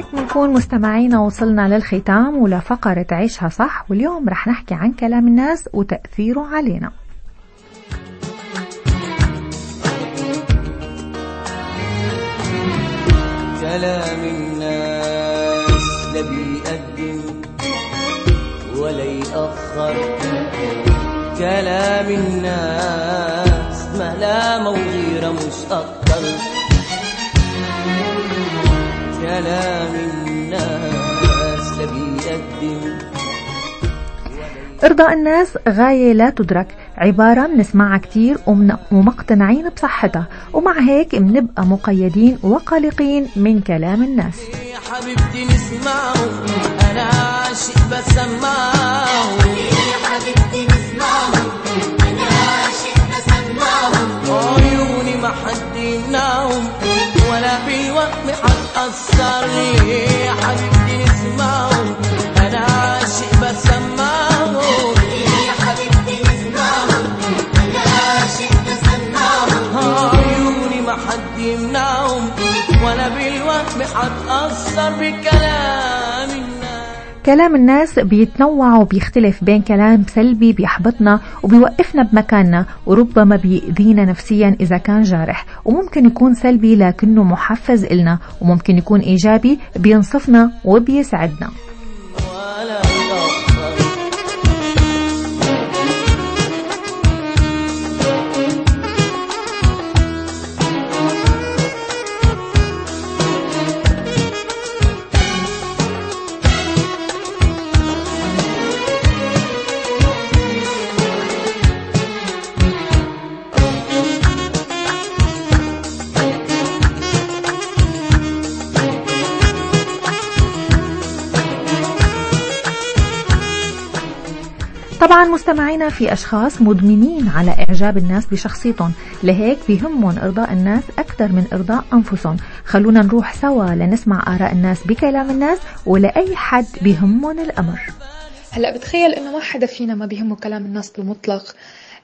وهيك بنكون مستمعينا وصلنا للختام ولفقرة عيشها صح. واليوم رح نحكي عن كلام الناس وتأثيره علينا. كلام الناس لا بيقدم ولا يأخر. كلام الناس ملامة وغيرة مش أكتر كلام الناس لا بيقدم إرضاء الناس غاية لا تدرك. عبارة بنسمعها كتير ومقتنعين بصحتها. ومع هيك بنبقى مقيدين وقلقين من كلام الناس. حبيبتي نسمعه. أنا عاشق بسمعه حبيبتي نسمعه. أنا عاشق بسمعه عيوني ما حد يمنعهم ولا بالوهم حتأثر يا حبيبتي نسمعهم أنا عاشق بسمعه عيوني ما حد يمنعهم. حتأثر الناس كلام الناس بيتنوع وبيختلف بين كلام سلبي بيحبطنا وبيوقفنا بمكاننا وربما بيأذينا نفسيا إذا كان جارح. وممكن يكون سلبي لكنه محفز إلنا وممكن يكون إيجابي بينصفنا وبيسعدنا طبعا مستمعينا في أشخاص مدمنين على إعجاب الناس بشخصيتهم. لهيك بيهمهم إرضاء الناس أكثر من إرضاء أنفسهم. خلونا نروح سوا لنسمع آراء الناس بكلام الناس ولأي حد بيهمهم الأمر. هلا بتخيل إنه ما حدا فينا ما بيهمه كلام الناس بالمطلق.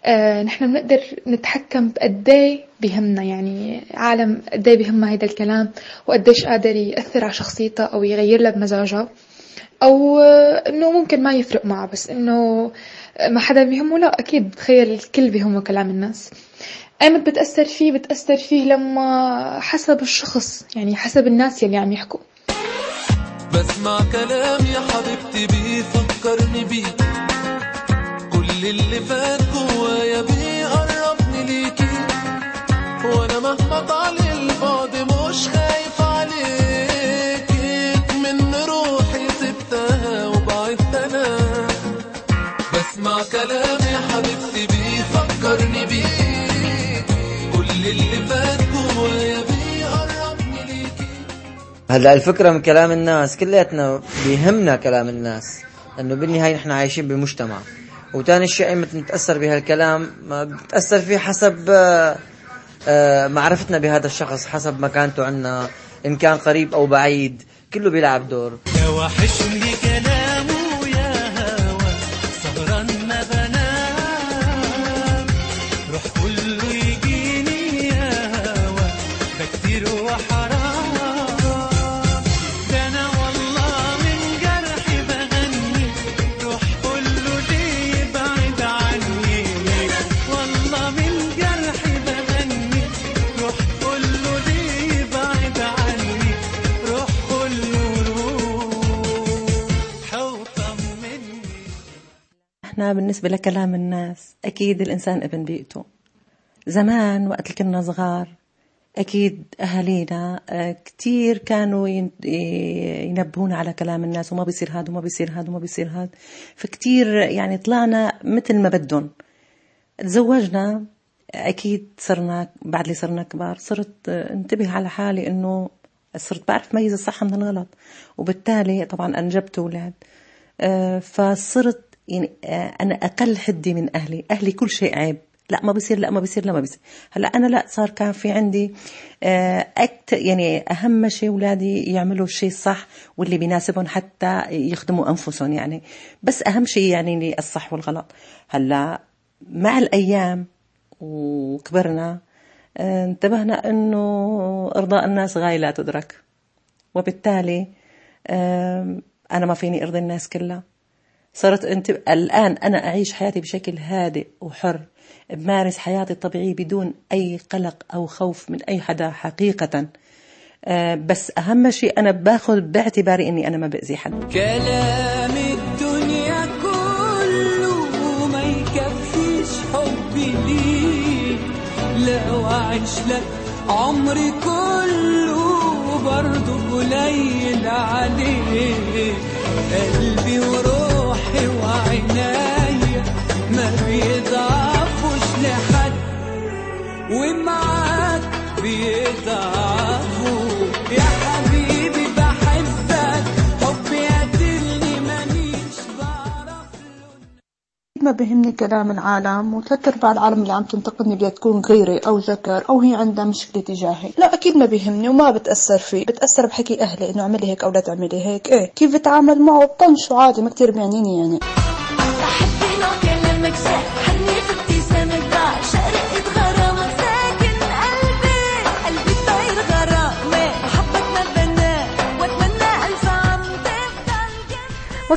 آه نحن بنقدر نتحكم بقديه بيهمنا يعني عالم قديه بيهمها هيدا الكلام وقديش قادر يأثر على شخصيتها أو يغير لها بمزاجها. أو إنه ممكن ما يفرق معه بس إنه ما حدا بيهمه لا أكيد بتخيل الكل بيهمه كلام الناس. أيمت بتأثر فيه بتأثر فيه لما حسب الشخص يعني حسب الناس يلي عم يحكوا. بسمع كلام يا حبيبتي بيفكرني بيك. كل اللي فات هلا الفكرة من كلام الناس كلياتنا بيهمنا كلام الناس لأنه بالنهاية نحن عايشين بمجتمع. وتاني شيء متى نتأثر بهالكلام ما بتأثر فيه حسب آه، معرفتنا بهذا الشخص حسب مكانته عنا إن كان قريب أو بعيد كله بيلعب دور. يا وحشني كلامه إحنا بالنسبة لكلام الناس أكيد الإنسان ابن بيئته. زمان وقت كنا صغار أكيد أهالينا آه، كتير كانوا ين- ينبهونا على كلام الناس وما بيصير هاد وما بيصير هاد وما بيصير هاد. فكتير يعني طلعنا مثل ما بدهم. تزوجنا أكيد صرنا بعد اللي صرنا كبار صرت آه، انتبه على حالي إنه صرت بعرف ميز الصح من الغلط. وبالتالي طبعا أنجبت أولاد آه، فصرت يعني آه، أنا أقل حدي من أهلي. أهلي كل شيء عيب. لا ما بصير لا ما بصير لا ما بصير هلأ أنا لا صار كان في عندي آه، أكت يعني أهم شيء اولادي يعملوا الشيء الصح واللي بيناسبهم حتى يخدموا أنفسهم يعني. بس أهم شيء يعني لي الصح والغلط. هلأ مع الأيام وكبرنا آه، انتبهنا إنه إرضاء الناس غاية لا تدرك. وبالتالي أنا ما فيني أرضي الناس كلها. صرت أنت الآن أنا أعيش حياتي بشكل هادئ وحر بمارس حياتي الطبيعية بدون أي قلق أو خوف من أي حدا حقيقة. آه، بس أهم شيء أنا باخذ باعتباري إني أنا ما بأذي حد. كلام الدنيا كله ما يكفيش حبي ليك. لو أعيش لك عمري كله برضه قليل عليك. قلبي وروحي وعنايا ما بيضعفوش لحد ومعاك بيضعفوا ما بهمني كلام العالم وثلاث ارباع العالم اللي عم تنتقدني بدها تكون غيري أو ذكر أو هي عندها مشكلة تجاهي. لا أكيد ما بيهمني وما بتأثر فيه. بتأثر بحكي أهلي إنه اعملي هيك أو لا تعملي هيك. إيه كيف بتعامل معه؟ بطنشه عادي ما كتير بيعنيني يعني.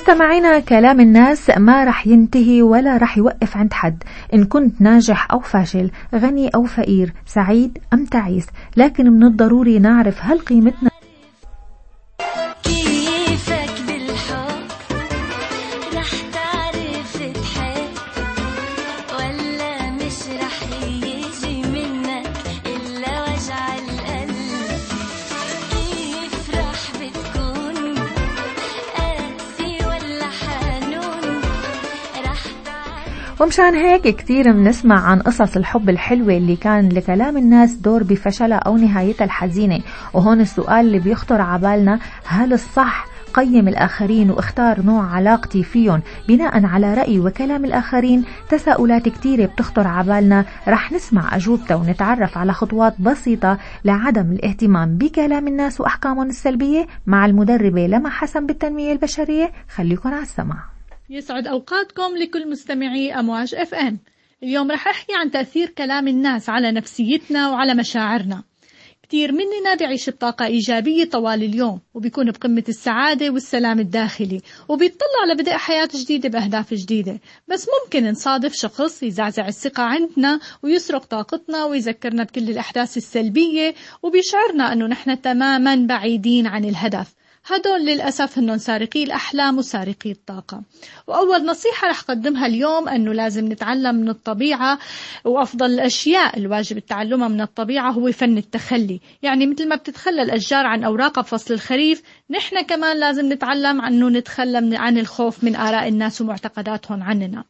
مستمعينا كلام الناس ما رح ينتهي ولا رح يوقف عند حد. إن كنت ناجح أو فاشل غني أو فقير سعيد أم تعيس لكن من الضروري نعرف هل قيمتنا ومشان هيك كتير بنسمع عن قصص الحب الحلوة اللي كان لكلام الناس دور بفشلها أو نهايتها الحزينة. وهون السؤال اللي بيخطر عبالنا هل الصح قيم الآخرين واختار نوع علاقتي فيهم؟ بناء على رأي وكلام الآخرين تساؤلات كتيرة بتخطر عبالنا رح نسمع أجوبتها ونتعرف على خطوات بسيطة لعدم الاهتمام بكلام الناس وأحكامهم السلبية. مع المدربة لما حسن بالتنمية البشرية خليكن على السمع يسعد أوقاتكم لكل مستمعي أمواج إف إم. اليوم رح أحكي عن تأثير كلام الناس على نفسيتنا وعلى مشاعرنا. كتير مننا بيعيش بطاقة إيجابية طوال اليوم وبيكون بقمة السعادة والسلام الداخلي وبيطلع لبدء حياة جديدة بأهداف جديدة. بس ممكن نصادف شخص يزعزع الثقة عندنا ويسرق طاقتنا ويذكرنا بكل الأحداث السلبية وبيشعرنا أنه نحن تماما بعيدين عن الهدف. هدول للأسف هنن سارقي الأحلام وسارقي الطاقة. وأول نصيحة رح قدمها اليوم أنه لازم نتعلم من الطبيعة وأفضل الأشياء الواجب تعلمها من الطبيعة هو فن التخلي. يعني مثل ما بتتخلى الأشجار عن أوراقها بفصل الخريف نحن كمان لازم نتعلم أنه نتخلى عن الخوف من آراء الناس ومعتقداتهم عننا.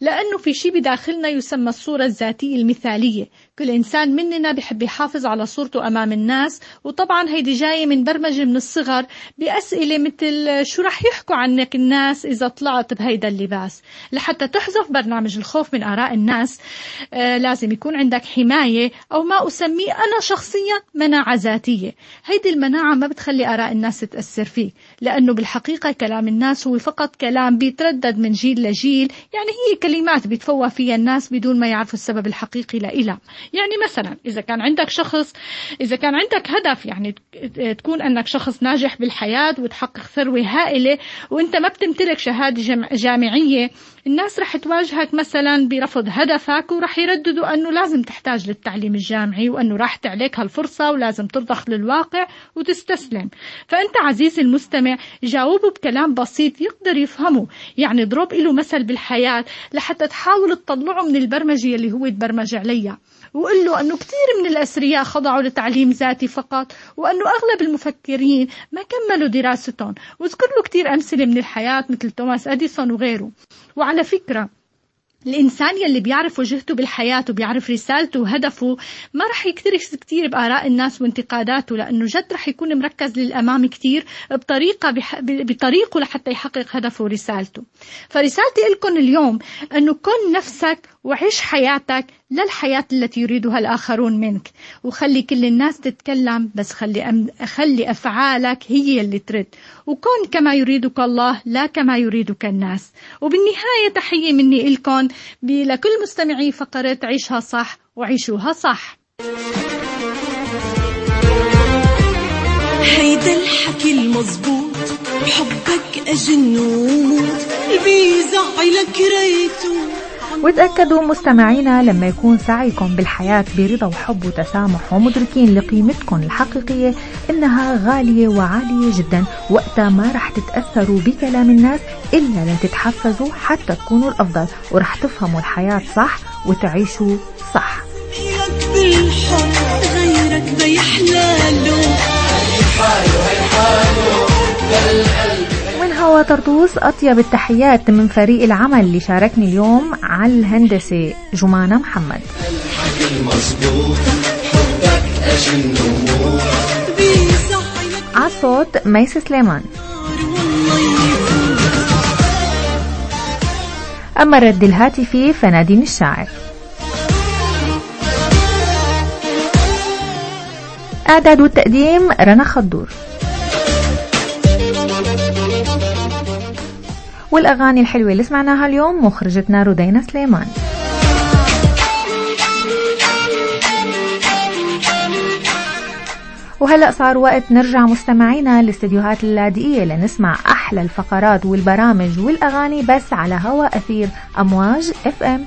لأنه في شيء بداخلنا يسمى الصورة الذاتية المثالية. كل إنسان مننا بحب يحافظ على صورته أمام الناس وطبعا هيدي جاية من برمجة من الصغر بأسئلة مثل شو رح يحكوا عنك الناس إذا طلعت بهيدا اللباس؟ لحتى تحذف برنامج الخوف من آراء الناس آه لازم يكون عندك حماية أو ما أسميه أنا شخصيا مناعة ذاتية. هيدي المناعة ما بتخلي آراء الناس تأثر فيك لأنه بالحقيقة كلام الناس هو فقط كلام بيتردد من جيل لجيل يعني هي كلمات بيتفوه فيها الناس بدون ما يعرفوا السبب الحقيقي لإلها يعني مثلا إذا كان عندك شخص إذا كان عندك هدف يعني تكون أنك شخص ناجح بالحياة وتحقق ثروة هائلة وأنت ما بتمتلك شهادة جامعية الناس رح تواجهك مثلا برفض هدفك ورح يرددوا أنه لازم تحتاج للتعليم الجامعي وأنه راحت عليك هالفرصة ولازم ترضخ للواقع وتستسلم. فأنت عزيزي المستمع جاوبه بكلام بسيط يقدر يفهمه. يعني اضرب له مثل بالحياة لحتى تحاول تطلعه من البرمجة اللي هو تبرمج عليها. وقل له أنه كثير من الأثرياء خضعوا لتعليم ذاتي فقط وأنه أغلب المفكرين ما كملوا دراستهم. واذكر له كثير أمثلة من الحياة مثل توماس أديسون وغيره. وعلى فكرة الإنسان يلي بيعرف وجهته بالحياة وبيعرف رسالته وهدفه ما رح يكترث كتير بآراء الناس وانتقاداته لأنه جد رح يكون مركز للأمام كتير بطريقة بح... بطريقه لحتى يحقق هدفه ورسالته. فرسالتي لكم اليوم أنه كن نفسك وعيش حياتك للحياة التي يريدها الآخرون منك. وخلي كل الناس تتكلم بس خلي, أم... خلي أفعالك هي اللي ترد. وكن كما يريدك الله لا كما يريدك الناس. وبالنهاية تحية مني إلكم لكل مستمعي فقرة عيشها صح وعيشوها صح. هيدا الحكي المزبوط بحبك أجن وموت قلبي يزعلك ريته وتأكدوا مستمعينا لما يكون سعيكم بالحياة برضا وحب وتسامح ومدركين لقيمتكم الحقيقية إنها غالية وعالية جدا وقتها ما رح تتأثروا بكلام الناس إلا لتتحفزوا حتى تكونوا الأفضل ورح تفهموا الحياة صح وتعيشوا صح. لك بالحب غيرك بيحلاله ومن هوا طرطوس أطيب التحيات من فريق العمل اللي شاركني اليوم على الهندسة جمانة محمد. على الصوت ميس سليمان. أما الرد الهاتفي فنادين الشاعر. إعداد والتقديم رنا خضور والأغاني الحلوة اللي سمعناها اليوم مخرجتنا رودينا سليمان. وهلأ صار وقت نرجع مستمعينا للاستديوهات اللاذقية لنسمع أحلى الفقرات والبرامج والأغاني بس على هوا أثير أمواج اف ام